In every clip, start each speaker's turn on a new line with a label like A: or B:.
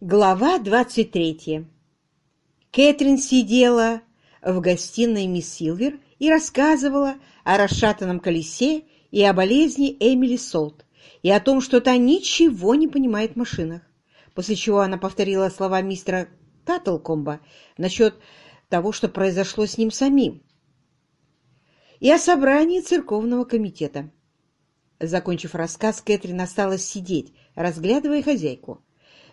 A: Глава 23 Кэтрин сидела в гостиной мисс Силвер и рассказывала о расшатанном колесе и о болезни Эмили Солт, и о том, что та ничего не понимает в машинах, после чего она повторила слова мистера Таттлкомба насчет того, что произошло с ним самим, и о собрании церковного комитета. Закончив рассказ, Кэтрин осталась сидеть, разглядывая хозяйку.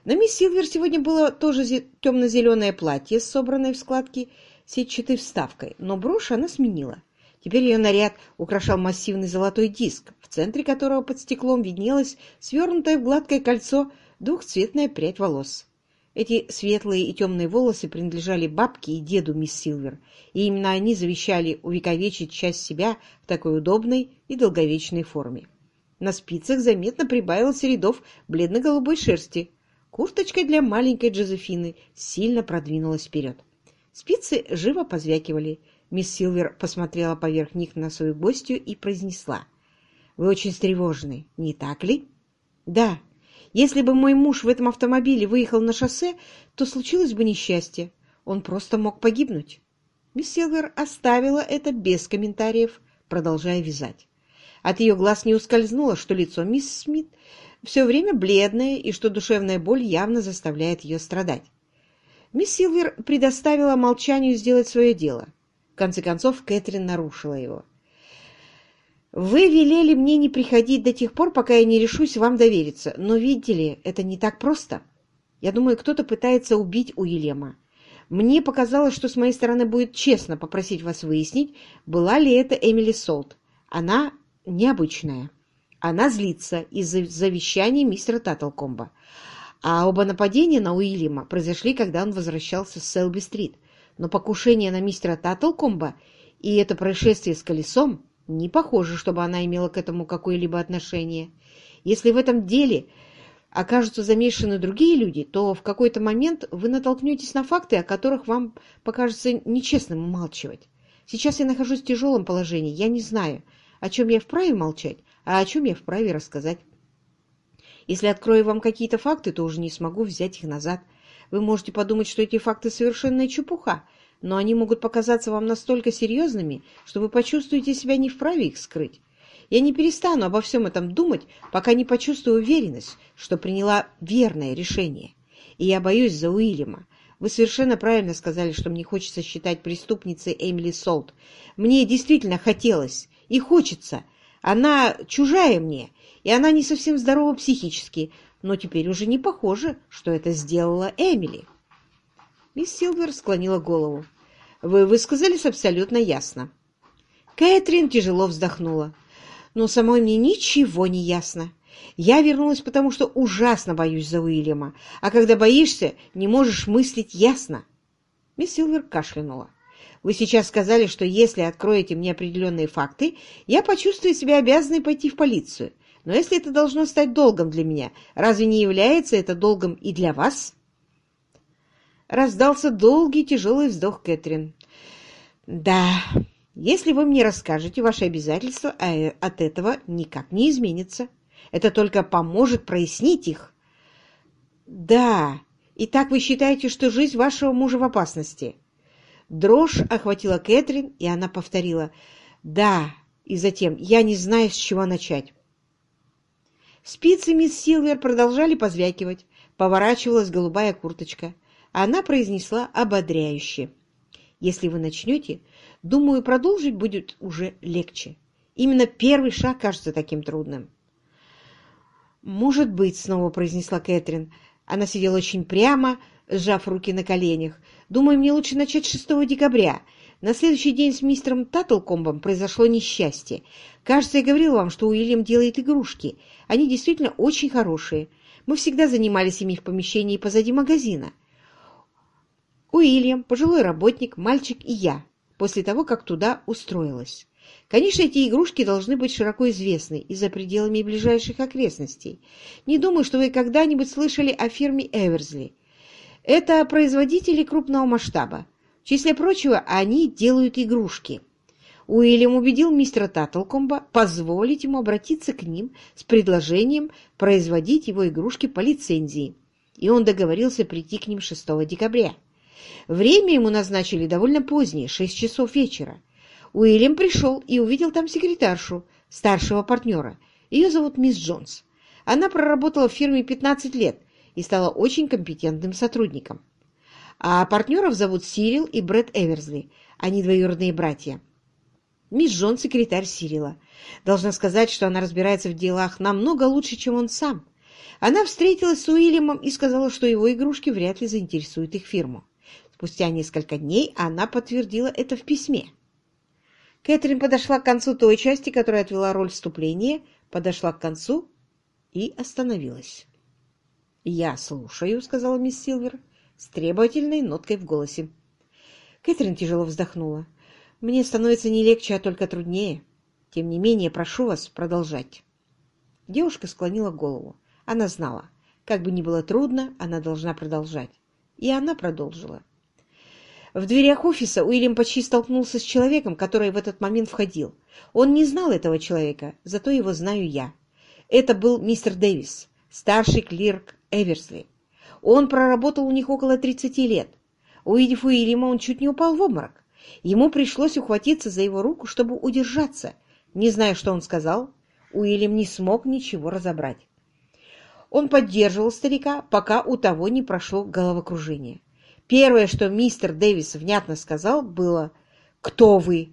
A: На мисс Силвер сегодня было тоже темно-зеленое платье с собранной в складки сетчатой вставкой, но брошь она сменила. Теперь ее наряд украшал массивный золотой диск, в центре которого под стеклом виднелось свернутое в гладкое кольцо двухцветная прядь волос. Эти светлые и темные волосы принадлежали бабке и деду мисс Силвер, и именно они завещали увековечить часть себя в такой удобной и долговечной форме. На спицах заметно прибавилось рядов бледно-голубой шерсти, Курточка для маленькой Джозефины сильно продвинулась вперед. Спицы живо позвякивали. Мисс Силвер посмотрела поверх них на свою гостью и произнесла. «Вы очень встревожены, не так ли?» «Да. Если бы мой муж в этом автомобиле выехал на шоссе, то случилось бы несчастье. Он просто мог погибнуть». Мисс Силвер оставила это без комментариев, продолжая вязать. От ее глаз не ускользнуло, что лицо мисс Смит все время бледная и что душевная боль явно заставляет ее страдать. Мисс Силвер предоставила молчанию сделать свое дело. В конце концов, Кэтрин нарушила его. «Вы велели мне не приходить до тех пор, пока я не решусь вам довериться. Но, видите ли, это не так просто. Я думаю, кто-то пытается убить Уильяма. Мне показалось, что с моей стороны будет честно попросить вас выяснить, была ли это Эмили Солт. Она необычная». Она злится из-за завещания мистера Таттлкомба. А оба нападения на Уильяма произошли, когда он возвращался с Селби-стрит. Но покушение на мистера Таттлкомба и это происшествие с колесом не похоже, чтобы она имела к этому какое-либо отношение. Если в этом деле окажутся замешаны другие люди, то в какой-то момент вы натолкнетесь на факты, о которых вам покажется нечестным умалчивать. Сейчас я нахожусь в тяжелом положении, я не знаю, о чем я вправе молчать, а о чем я вправе рассказать. Если открою вам какие-то факты, то уже не смогу взять их назад. Вы можете подумать, что эти факты совершенная чепуха, но они могут показаться вам настолько серьезными, что вы почувствуете себя не вправе их скрыть. Я не перестану обо всем этом думать, пока не почувствую уверенность, что приняла верное решение. И я боюсь за Уильяма. Вы совершенно правильно сказали, что мне хочется считать преступницей Эмили Солт. Мне действительно хотелось и хочется, она чужая мне, и она не совсем здорова психически, но теперь уже не похоже, что это сделала Эмили. Мисс Силвер склонила голову. Вы высказались абсолютно ясно. Кэтрин тяжело вздохнула. Но самой мне ничего не ясно. Я вернулась, потому что ужасно боюсь за Уильяма, а когда боишься, не можешь мыслить ясно. Мисс Силвер кашлянула. Вы сейчас сказали, что если откроете мне определенные факты, я почувствую себя обязанной пойти в полицию. Но если это должно стать долгом для меня, разве не является это долгом и для вас?» Раздался долгий тяжелый вздох Кэтрин. «Да, если вы мне расскажете, ваши обязательства а, от этого никак не изменятся. Это только поможет прояснить их». «Да, и так вы считаете, что жизнь вашего мужа в опасности?» Дрожь охватила Кэтрин, и она повторила «Да», и затем «Я не знаю, с чего начать». Спицы мисс Силвер продолжали позвякивать, поворачивалась голубая курточка. Она произнесла ободряюще. «Если вы начнете, думаю, продолжить будет уже легче. Именно первый шаг кажется таким трудным». «Может быть», — снова произнесла Кэтрин. Она сидела очень прямо, сжав руки на коленях. Думаю, мне лучше начать 6 декабря. На следующий день с мистером Таттлкомбом произошло несчастье. Кажется, я говорил вам, что Уильям делает игрушки. Они действительно очень хорошие. Мы всегда занимались ими в помещении позади магазина. Уильям, пожилой работник, мальчик и я, после того, как туда устроилась. Конечно, эти игрушки должны быть широко известны и за пределами ближайших окрестностей. Не думаю, что вы когда-нибудь слышали о фирме Эверсли. Это производители крупного масштаба. В числе прочего, они делают игрушки. Уильям убедил мистера Таттлкомба позволить ему обратиться к ним с предложением производить его игрушки по лицензии. и он договорился прийти к ним 6 декабря. Время ему назначили довольно позднее, 6 часов вечера. Уильям пришел и увидел там секретаршу, старшего партнера. Ее зовут мисс Джонс. Она проработала в фирме 15 лет и стала очень компетентным сотрудником. А партнеров зовут Сирил и Брэд Эверсли. Они двоюродные братья. Мисс Джон – секретарь Сирила. Должна сказать, что она разбирается в делах намного лучше, чем он сам. Она встретилась с Уильямом и сказала, что его игрушки вряд ли заинтересуют их фирму. Спустя несколько дней она подтвердила это в письме. Кэтрин подошла к концу той части, которая отвела роль вступления, подошла к концу и остановилась. «Я слушаю», — сказала мисс Силвер, с требовательной ноткой в голосе. Кэтрин тяжело вздохнула. «Мне становится не легче, а только труднее. Тем не менее, прошу вас продолжать». Девушка склонила голову. Она знала, как бы ни было трудно, она должна продолжать. И она продолжила. В дверях офиса Уильям почти столкнулся с человеком, который в этот момент входил. Он не знал этого человека, зато его знаю я. Это был мистер Дэвис, старший клирк Эверсли. Он проработал у них около 30 лет. Увидев Уильяма, он чуть не упал в обморок. Ему пришлось ухватиться за его руку, чтобы удержаться. Не зная, что он сказал, Уильям не смог ничего разобрать. Он поддерживал старика, пока у того не прошло головокружение. Первое, что мистер Дэвис внятно сказал, было «Кто вы?».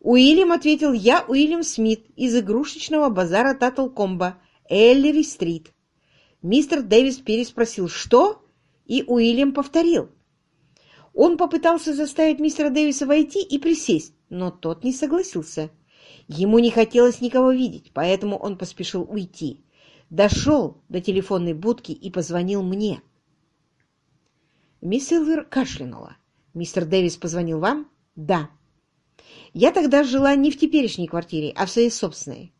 A: Уильям ответил «Я Уильям Смит из игрушечного базара Таттлкомба, Эллери-стрит». Мистер Дэвис переспросил «Что?» и Уильям повторил. Он попытался заставить мистера Дэвиса войти и присесть, но тот не согласился. Ему не хотелось никого видеть, поэтому он поспешил уйти. Дошел до телефонной будки и позвонил мне. Мисс Силвер кашлянула. «Мистер Дэвис позвонил вам?» «Да». «Я тогда жила не в теперешней квартире, а в своей собственной».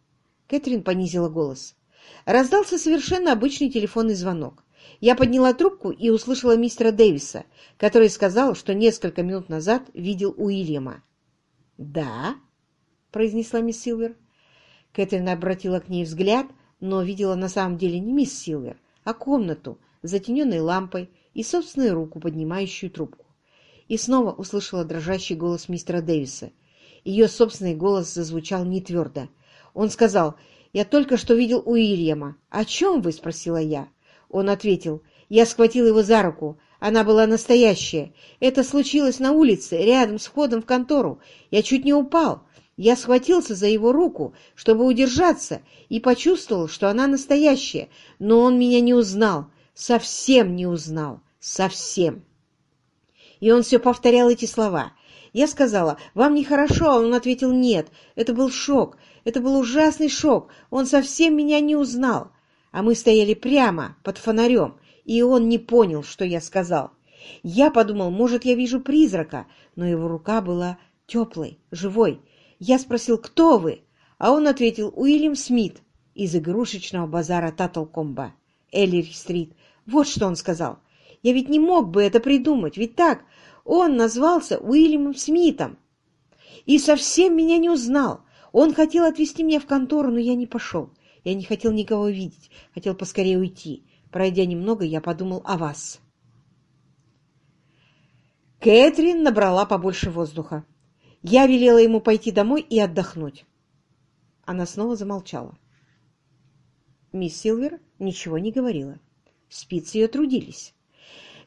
A: Кэтрин понизила голос. Раздался совершенно обычный телефонный звонок. Я подняла трубку и услышала мистера Дэвиса, который сказал, что несколько минут назад видел Уильяма. «Да?» — произнесла мисс Силвер. Кэтрин обратила к ней взгляд, но видела на самом деле не мисс Силвер, а комнату с затененной лампой и собственную руку, поднимающую трубку. И снова услышала дрожащий голос мистера Дэвиса. Ее собственный голос зазвучал нетвердо. Он сказал, «Я только что видел Уильяма. О чем вы?» — спросила я. Он ответил, «Я схватил его за руку. Она была настоящая. Это случилось на улице, рядом с входом в контору. Я чуть не упал. Я схватился за его руку, чтобы удержаться, и почувствовал, что она настоящая, но он меня не узнал, совсем не узнал, совсем. И он все повторял эти слова. Я сказала, «Вам нехорошо», а он ответил, «Нет». Это был шок, это был ужасный шок, он совсем меня не узнал. А мы стояли прямо под фонарем, и он не понял, что я сказал. Я подумал, может, я вижу призрака, но его рука была теплой, живой, я спросил, кто вы? А он ответил, Уильям Смит из игрушечного базара Таттлкомба, Эллери-стрит. Вот что он сказал. Я ведь не мог бы это придумать, ведь так? Он назвался Уильямом Смитом. И совсем меня не узнал. Он хотел отвезти меня в контору, но я не пошел. Я не хотел никого видеть, хотел поскорее уйти. Пройдя немного, я подумал о вас. Кэтрин набрала побольше воздуха. Я велела ему пойти домой и отдохнуть. Она снова замолчала. Мисс Силвер ничего не говорила. Спицы ее трудились.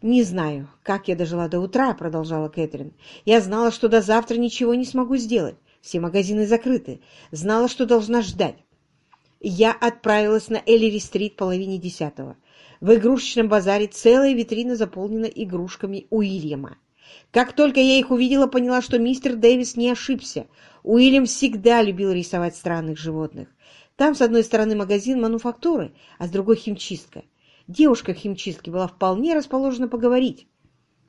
A: «Не знаю, как я дожила до утра», — продолжала Кэтрин. «Я знала, что до завтра ничего не смогу сделать. Все магазины закрыты. Знала, что должна ждать. Я отправилась на Эллири-стрит половине десятого. В игрушечном базаре целая витрина заполнена игрушками Уильяма. Как только я их увидела, поняла, что мистер Дэвис не ошибся. Уильям всегда любил рисовать странных животных. Там, с одной стороны, магазин мануфактуры, а с другой — химчистка. Девушка в химчистке была вполне расположена поговорить.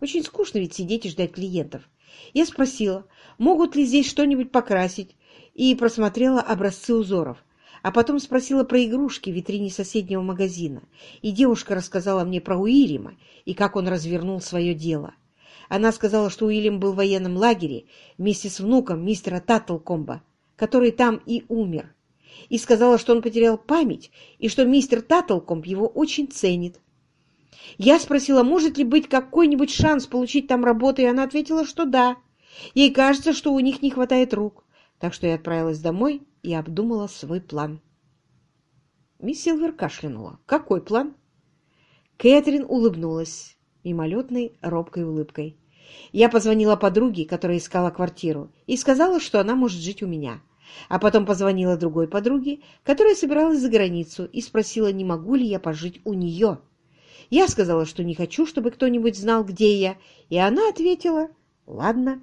A: Очень скучно ведь сидеть и ждать клиентов. Я спросила, могут ли здесь что-нибудь покрасить, и просмотрела образцы узоров. А потом спросила про игрушки в витрине соседнего магазина. И девушка рассказала мне про Уильяма и как он развернул свое дело. Она сказала, что Уильям был в военном лагере вместе с внуком мистера Таттлкомба, который там и умер. И сказала, что он потерял память, и что мистер Таттлкомб его очень ценит. Я спросила, может ли быть какой-нибудь шанс получить там работу, и она ответила, что да. Ей кажется, что у них не хватает рук. Так что я отправилась домой и обдумала свой план. Мисс Силвер кашлянула. «Какой план?» Кэтрин улыбнулась мимолетной робкой улыбкой. Я позвонила подруге, которая искала квартиру, и сказала, что она может жить у меня. А потом позвонила другой подруге, которая собиралась за границу, и спросила, не могу ли я пожить у нее. Я сказала, что не хочу, чтобы кто-нибудь знал, где я, и она ответила «Ладно».